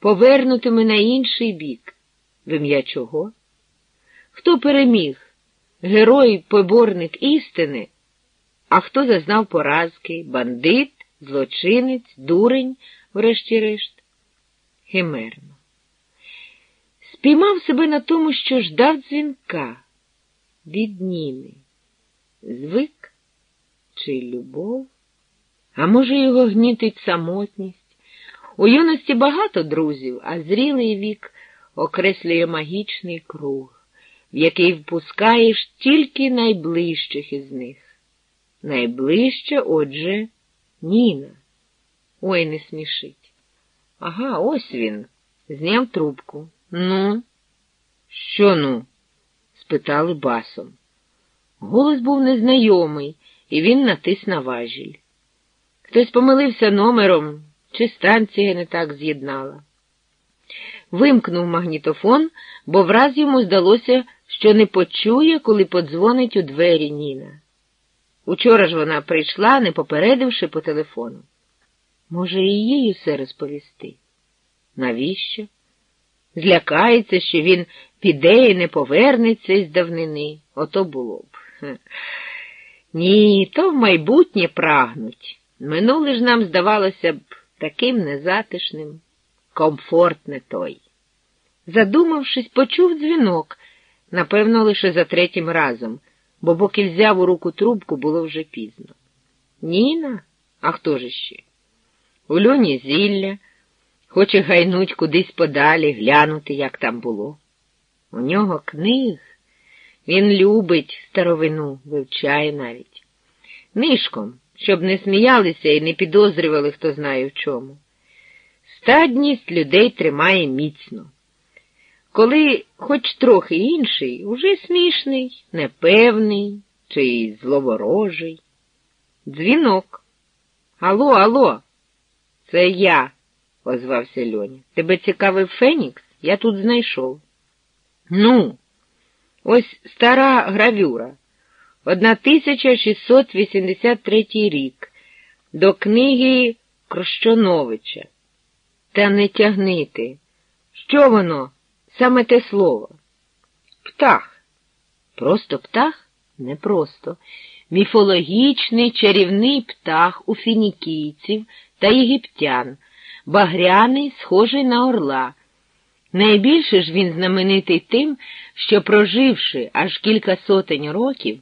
повернутими на інший бік. В ім'я чого? Хто переміг? Герой, поборник істини, а хто зазнав поразки, бандит, злочинець, дурень, врешті-решт? Химерно. Спіймав себе на тому, що ждав дзвінка від Ніни. Звик чи любов? А може, його гнітить самотність? У юності багато друзів, а зрілий вік окреслює магічний круг, в який впускаєш тільки найближчих із них. Найближче, отже, Ніна. Ой, не смішить. Ага, ось він. Зняв трубку. Ну, що ну? спитали басом. Голос був незнайомий, і він натис на важіль. Хтось помилився номером, чи станція не так з'єднала. Вимкнув магнітофон, бо враз йому здалося, що не почує, коли подзвонить у двері Ніна. Учора ж вона прийшла, не попередивши по телефону. Може, і їй усе розповісти? Навіщо? Злякається, що він піде і не повернеться із давнини. Ото було б. Ні, то в майбутнє прагнуть. Минуле ж нам здавалося б таким незатишним, комфортне той. Задумавшись, почув дзвінок, напевно, лише за третім разом, бо поки взяв у руку трубку, було вже пізно. Ніна? А хто ж ще? У льоні зілля, хоче гайнуть кудись подалі, глянути, як там було. У нього книг. Він любить старовину, вивчає навіть. Нишком, щоб не сміялися і не підозрювали, хто знає в чому. Стадність людей тримає міцно. Коли хоч трохи інший, уже смішний, непевний чи зловорожий. Дзвінок. Алло, алло, це я, озвався Льоня. Тебе цікавив Фенікс? Я тут знайшов. Ну, ось стара гравюра. 1683 рік. До книги Крощоновича. Та не тягнити. Що воно? Саме те слово? Птах. Просто птах? Не просто. Міфологічний чарівний птах у фінікійців та єгиптян, багряний, схожий на орла. Найбільше ж він знаменитий тим, що, проживши аж кілька сотень років,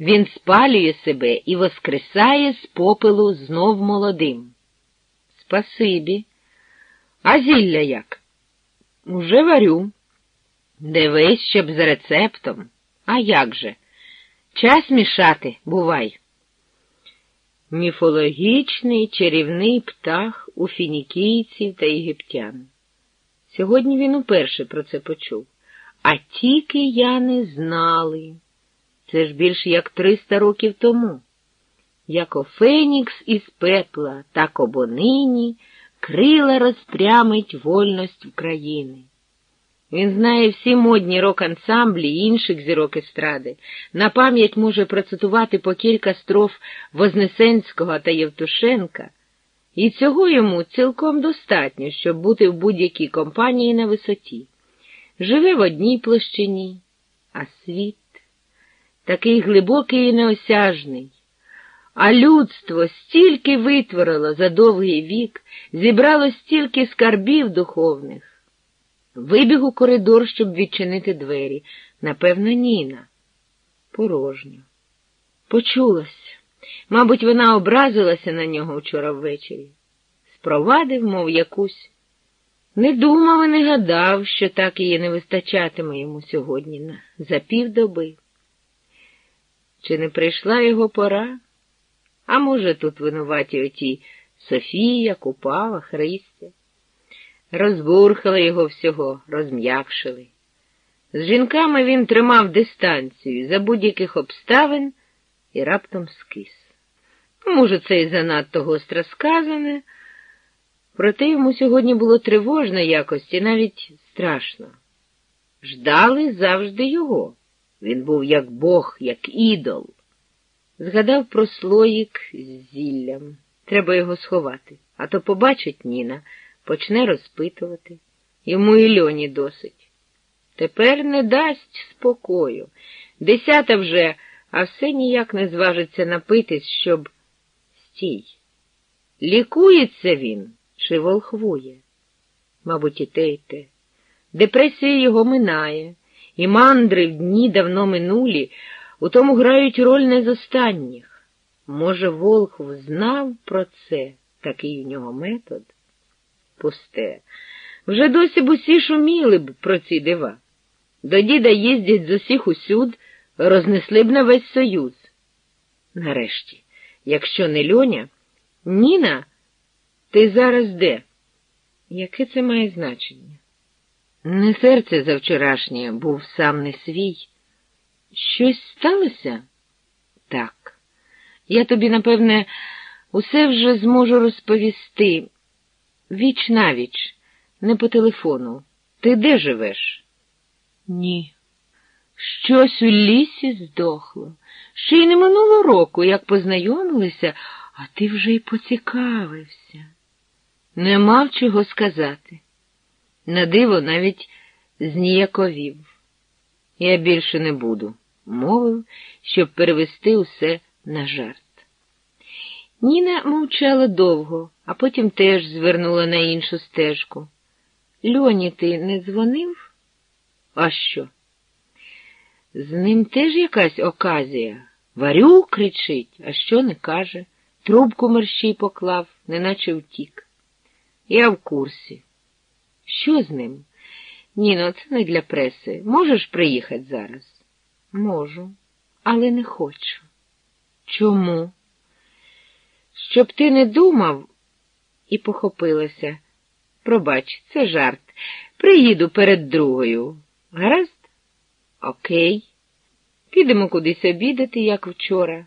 він спалює себе і воскресає з попелу знов молодим. Спасибі. А зілля як? Уже варю. Дивись, щоб з рецептом. А як же? Час мішати, бувай. Міфологічний чарівний птах у фінікійців та єгиптян. Сьогодні він уперше про це почув. А ті кияни знали. Це ж більш як триста років тому. Яко Фенікс із пекла, так обонині крила розпрямить вольність України. Він знає всі модні рок-ансамблі і інших зірок естради. На пам'ять може процитувати по кілька строф Вознесенського та Євтушенка, і цього йому цілком достатньо, щоб бути в будь-якій компанії на висоті. Живе в одній площині, а світ такий глибокий і неосяжний. А людство стільки витворило за довгий вік, зібрало стільки скарбів духовних. Вибіг у коридор, щоб відчинити двері. Напевно, Ніна. Порожньо. Почулась. Мабуть, вона образилася на нього вчора ввечері. Спровадив, мов якусь. Не думав і не гадав, що так її не вистачатиме йому сьогодні на за півдоби. Чи не прийшла його пора? А може, тут винуваті оті Софія, Купава, Христя? Розбурхали його всього, розм'якшили. З жінками він тримав дистанцію за будь-яких обставин і раптом скис. Може, це і занадто гостро сказане, проте йому сьогодні було тривожно якось і навіть страшно. Ждали завжди його. Він був як бог, як ідол. Згадав про слоїк з зіллям. Треба його сховати, а то побачить Ніна почне розпитувати. Йому і льоні досить. Тепер не дасть спокою. Десята вже, а все ніяк не зважиться напитись, щоб стій. Лікується він чи волхвує? Мабуть, і те, і те. Депресія його минає, і мандри в дні давно минулі, у тому грають роль не з останніх. Може, Волхв знав про це, такий у нього метод? Пусте. Вже досі б усі шуміли б про ці дива. До діда їздять з усіх усюд, рознесли б на весь союз. Нарешті, якщо не льоня, Ніна, ти зараз де? Яке це має значення? Не серце за вчорашнє був сам не свій. Щось сталося? Так. Я тобі, напевне, усе вже зможу розповісти. Віч навіч, не по телефону. Ти де живеш? Ні. Щось у лісі здохло. Ще й не минуло року, як познайомилися, а ти вже й поцікавився. Не мав чого сказати. На диво навіть зніяковів. Я більше не буду, мовив, щоб перевести усе на жарт. Ніна мовчала довго, а потім теж звернула на іншу стежку. Льоні, ти не дзвонив? А що? З ним теж якась оказія. Варю, кричить, а що не каже. Трубку мерщій поклав, неначе втік. Я в курсі. Що з ним? Ніно, це не для преси. Можеш приїхати зараз? Можу, але не хочу. Чому? Щоб ти не думав і похопилася. Пробач, це жарт. Приїду перед другою. Гаразд? Окей. Підемо кудись обідати, як вчора.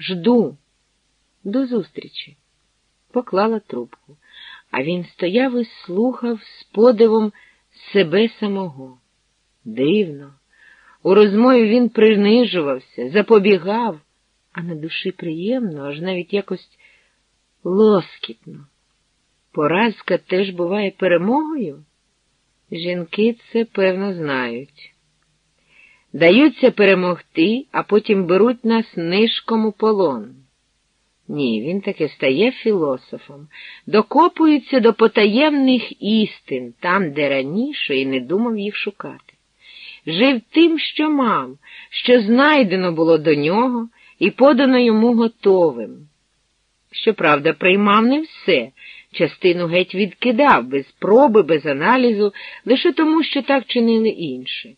Жду. До зустрічі. Поклала трубку, а він стояв і слухав з подивом себе самого. Дивно. У розмові він принижувався, запобігав, а на душі приємно, аж навіть якось лоскітно. Поразка теж буває перемогою? Жінки це, певно, знають. Даються перемогти, а потім беруть нас нишком у полон. Ні, він таки стає філософом, докопується до потаємних істин, там, де раніше і не думав їх шукати. Жив тим, що мав, що знайдено було до нього і подано йому готовим. Щоправда, приймав не все, частину геть відкидав, без проби, без аналізу, лише тому, що так чинили інші.